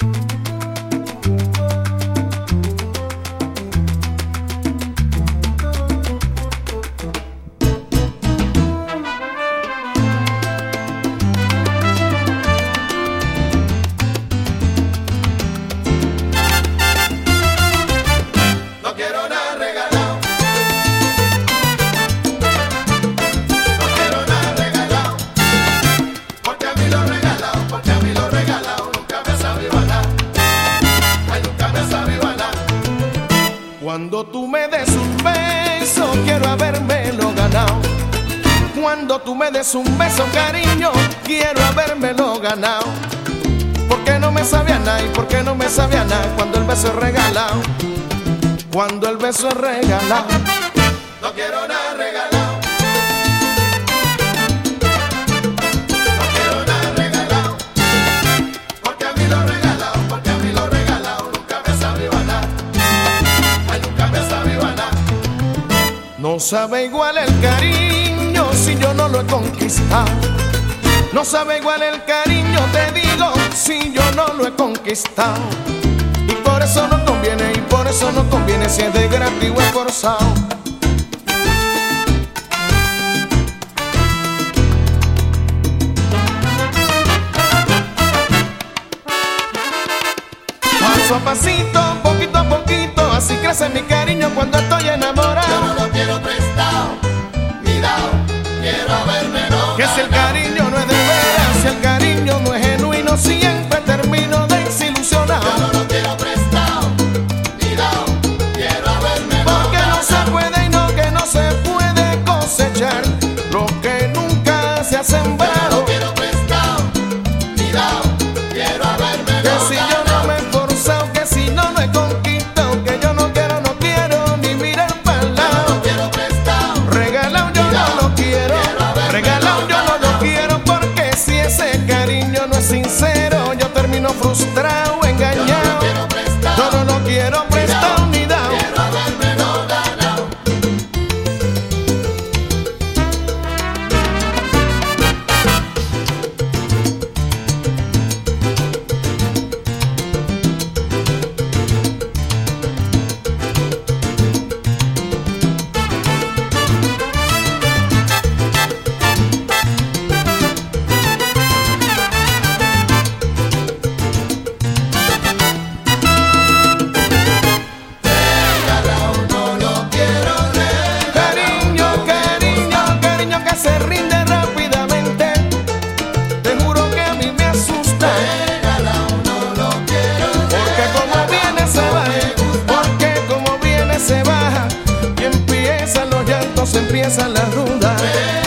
Cuando quiero habérmelo ganado. Cuando tú me des un beso, cariño, quiero habérmelo ganado. Porque no me sabía nada y porque no me sabía nada cuando el beso es regalado. Cuando el beso es regalado. No quiero nada regalado. No sabe igual el cariño si yo no lo he conquistado. No sabe igual el cariño, te digo, si yo no lo he conquistado. Y por eso no conviene, y por eso no conviene si es de gratis o es forzado. Paso a pasito, poquito a poquito, así crece mi cariño cuando estoy enamorado. Yo no lo quiero prestado, ni dado, quiero haberme no Que si el cariño no es de veras, si el cariño no es genuino, siempre termino Yo desilusionado. no lo quiero prestado, ni dado, quiero haberme Porque no se puede y no que no se puede cosechar lo que nunca se ha Yo llantos, empiezan las dudas.